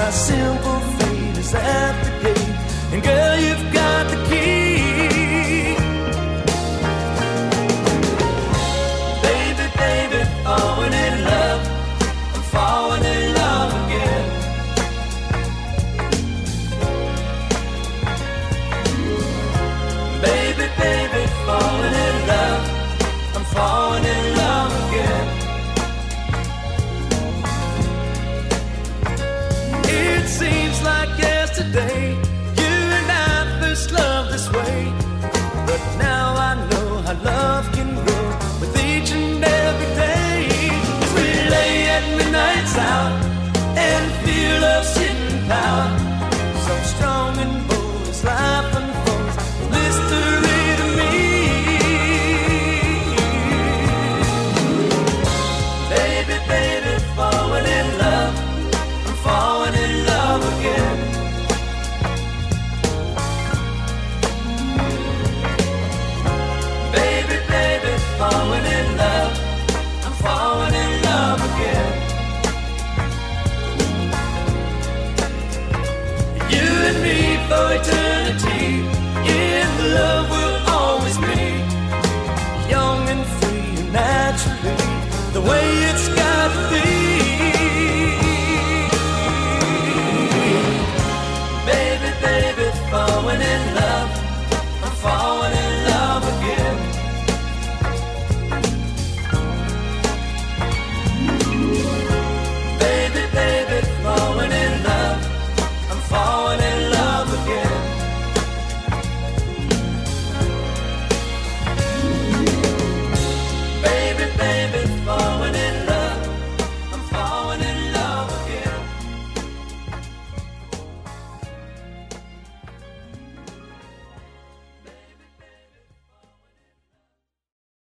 my simple fate is at the gate. And girl, you've got so strong and bold is life. eternity.